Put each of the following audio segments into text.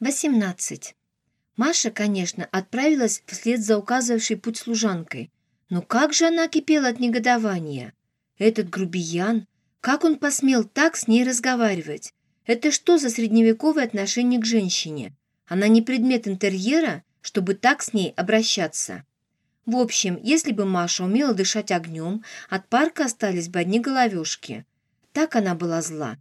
18. Маша, конечно, отправилась вслед за указывавшей путь служанкой. Но как же она кипела от негодования? Этот грубиян, как он посмел так с ней разговаривать? Это что за средневековое отношение к женщине? Она не предмет интерьера, чтобы так с ней обращаться. В общем, если бы Маша умела дышать огнем, от парка остались бы одни головешки. Так она была зла.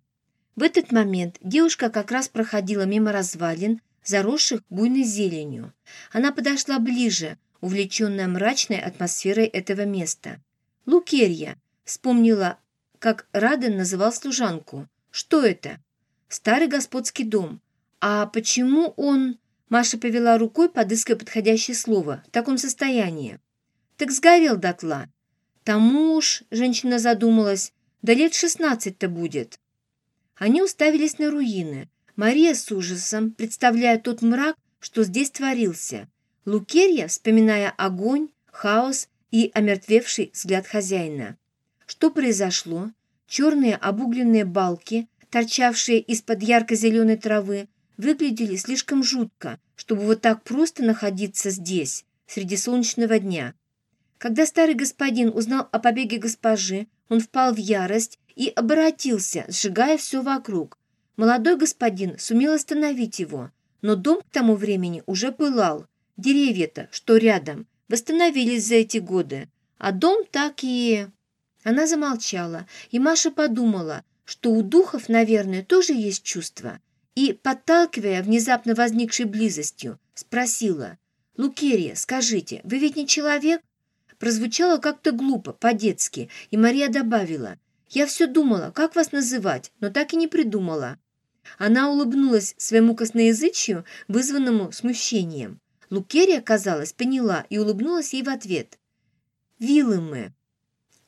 В этот момент девушка как раз проходила мимо развалин, заросших буйной зеленью. Она подошла ближе, увлеченная мрачной атмосферой этого места. «Лукерья!» вспомнила, как Раден называл служанку. «Что это?» «Старый господский дом. А почему он...» Маша повела рукой, подыскивая подходящее слово. «В таком состоянии». «Так сгорел дотла». «Тому уж...» — женщина задумалась. «Да лет шестнадцать-то будет». Они уставились на руины. Мария с ужасом, представляя тот мрак, что здесь творился. Лукерья, вспоминая огонь, хаос и омертвевший взгляд хозяина. Что произошло? Черные обугленные балки, торчавшие из-под ярко-зеленой травы, выглядели слишком жутко, чтобы вот так просто находиться здесь, среди солнечного дня. Когда старый господин узнал о побеге госпожи, он впал в ярость и обратился, сжигая все вокруг. Молодой господин сумел остановить его, но дом к тому времени уже пылал. Деревья-то, что рядом, восстановились за эти годы, а дом так и... Она замолчала, и Маша подумала, что у духов, наверное, тоже есть чувства, и, подталкивая внезапно возникшей близостью, спросила, «Лукерия, скажите, вы ведь не человек?» Прозвучало как-то глупо, по-детски, и Мария добавила, «Я все думала, как вас называть, но так и не придумала». Она улыбнулась своему косноязычию, вызванному смущением. Лукерия, казалось, поняла и улыбнулась ей в ответ. «Виллы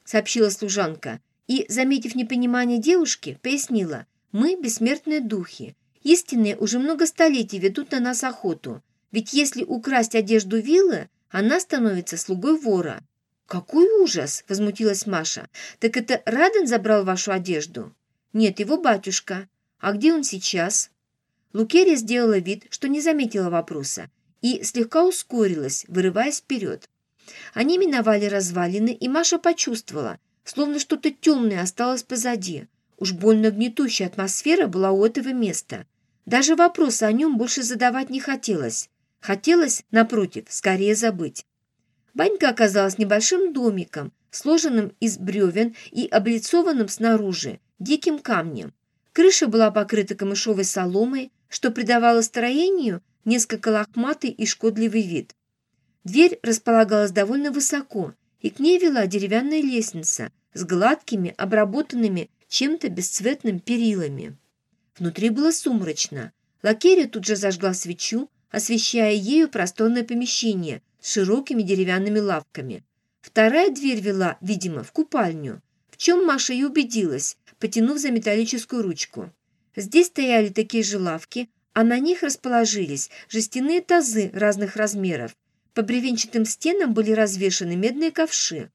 сообщила служанка, и, заметив непонимание девушки, пояснила, «Мы бессмертные духи. Истинные уже много столетий ведут на нас охоту. Ведь если украсть одежду виллы, она становится слугой вора». «Какой ужас!» – возмутилась Маша. «Так это Раден забрал вашу одежду?» «Нет, его батюшка. А где он сейчас?» Лукерия сделала вид, что не заметила вопроса, и слегка ускорилась, вырываясь вперед. Они миновали развалины, и Маша почувствовала, словно что-то темное осталось позади. Уж больно гнетущая атмосфера была у этого места. Даже вопросы о нем больше задавать не хотелось. Хотелось, напротив, скорее забыть. Банька оказалась небольшим домиком, сложенным из бревен и облицованным снаружи диким камнем. Крыша была покрыта камышовой соломой, что придавало строению несколько лохматый и шкодливый вид. Дверь располагалась довольно высоко, и к ней вела деревянная лестница с гладкими, обработанными чем-то бесцветным перилами. Внутри было сумрачно. Лакерия тут же зажгла свечу, освещая ею просторное помещение с широкими деревянными лавками. Вторая дверь вела, видимо, в купальню, в чем Маша и убедилась, потянув за металлическую ручку. Здесь стояли такие же лавки, а на них расположились жестяные тазы разных размеров. По бревенчатым стенам были развешаны медные ковши.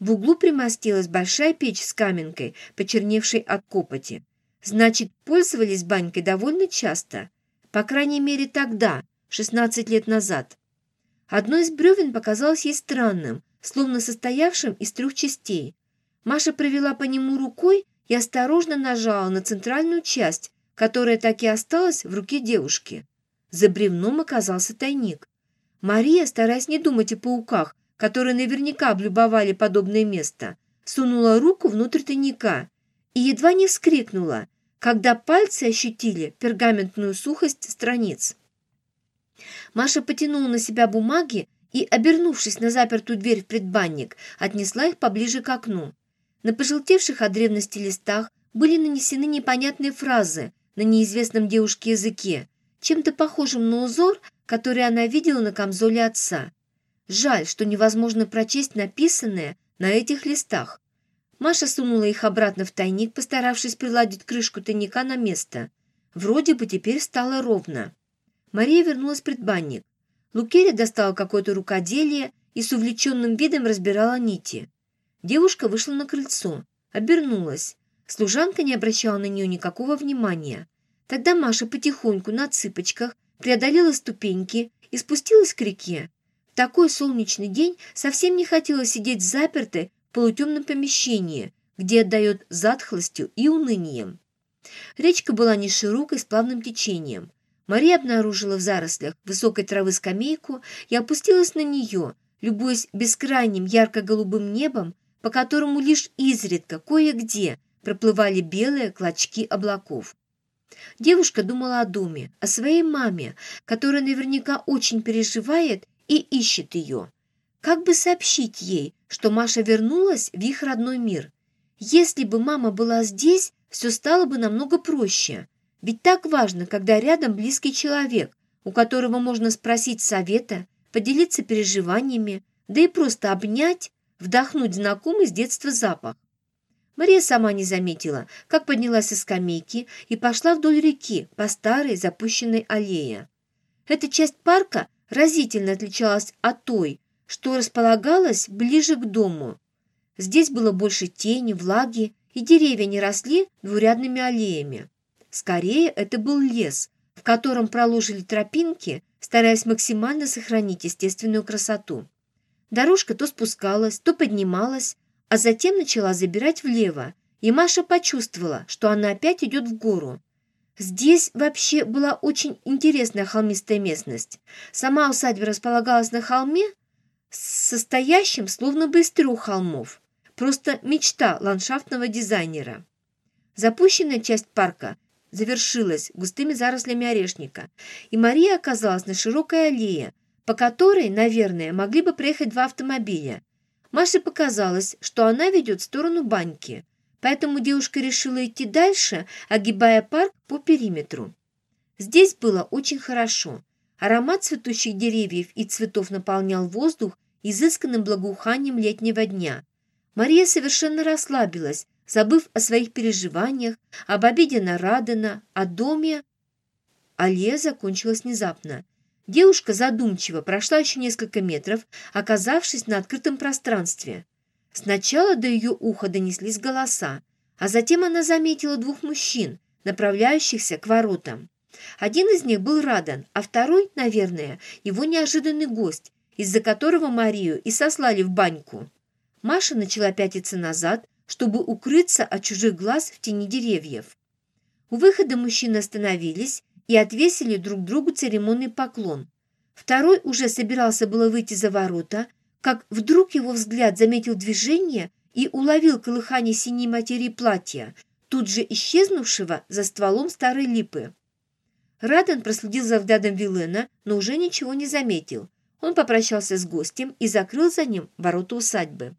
В углу примостилась большая печь с каменкой, почерневшей от копоти. Значит, пользовались банькой довольно часто. По крайней мере, тогда, 16 лет назад. Одно из бревен показалось ей странным, словно состоявшим из трех частей. Маша провела по нему рукой и осторожно нажала на центральную часть, которая так и осталась в руке девушки. За бревном оказался тайник. Мария, стараясь не думать о пауках, которые наверняка облюбовали подобное место, сунула руку внутрь тайника и едва не вскрикнула, когда пальцы ощутили пергаментную сухость страниц. Маша потянула на себя бумаги и, обернувшись на запертую дверь в предбанник, отнесла их поближе к окну. На пожелтевших от древности листах были нанесены непонятные фразы на неизвестном девушке языке, чем-то похожим на узор, который она видела на камзоле отца. Жаль, что невозможно прочесть написанное на этих листах. Маша сунула их обратно в тайник, постаравшись приладить крышку тайника на место. Вроде бы теперь стало ровно. Мария вернулась в предбанник. Лукерия достала какое-то рукоделие и с увлеченным видом разбирала нити. Девушка вышла на крыльцо, обернулась. Служанка не обращала на нее никакого внимания. Тогда Маша потихоньку на цыпочках преодолела ступеньки и спустилась к реке. В такой солнечный день совсем не хотелось сидеть запертой в полутемном помещении, где отдает затхлостью и унынием. Речка была не широкой, с плавным течением. Мария обнаружила в зарослях высокой травы скамейку и опустилась на нее, любуясь бескрайним ярко-голубым небом, по которому лишь изредка, кое-где, проплывали белые клочки облаков. Девушка думала о доме, о своей маме, которая наверняка очень переживает и ищет ее. Как бы сообщить ей, что Маша вернулась в их родной мир? Если бы мама была здесь, все стало бы намного проще. Ведь так важно, когда рядом близкий человек, у которого можно спросить совета, поделиться переживаниями, да и просто обнять, вдохнуть знакомый с детства запах. Мария сама не заметила, как поднялась из скамейки и пошла вдоль реки по старой запущенной аллее. Эта часть парка разительно отличалась от той, что располагалась ближе к дому. Здесь было больше тени, влаги, и деревья не росли двурядными аллеями. Скорее, это был лес, в котором проложили тропинки, стараясь максимально сохранить естественную красоту. Дорожка то спускалась, то поднималась, а затем начала забирать влево, и Маша почувствовала, что она опять идет в гору. Здесь вообще была очень интересная холмистая местность. Сама усадьба располагалась на холме, состоящем словно бы из трех холмов. Просто мечта ландшафтного дизайнера. Запущенная часть парка завершилась густыми зарослями орешника, и Мария оказалась на широкой аллее, по которой, наверное, могли бы проехать два автомобиля. Маше показалось, что она ведет в сторону баньки, поэтому девушка решила идти дальше, огибая парк по периметру. Здесь было очень хорошо. Аромат цветущих деревьев и цветов наполнял воздух изысканным благоуханием летнего дня. Мария совершенно расслабилась, забыв о своих переживаниях, об обиде на Радена, о доме. Аллея закончилась внезапно. Девушка задумчиво прошла еще несколько метров, оказавшись на открытом пространстве. Сначала до ее уха донеслись голоса, а затем она заметила двух мужчин, направляющихся к воротам. Один из них был Радан, а второй, наверное, его неожиданный гость, из-за которого Марию и сослали в баньку. Маша начала пятиться назад, чтобы укрыться от чужих глаз в тени деревьев. У выхода мужчины остановились и отвесили друг другу церемонный поклон. Второй уже собирался было выйти за ворота, как вдруг его взгляд заметил движение и уловил колыхание синей материи платья, тут же исчезнувшего за стволом старой липы. Радан проследил за взглядом Вилена, но уже ничего не заметил. Он попрощался с гостем и закрыл за ним ворота усадьбы.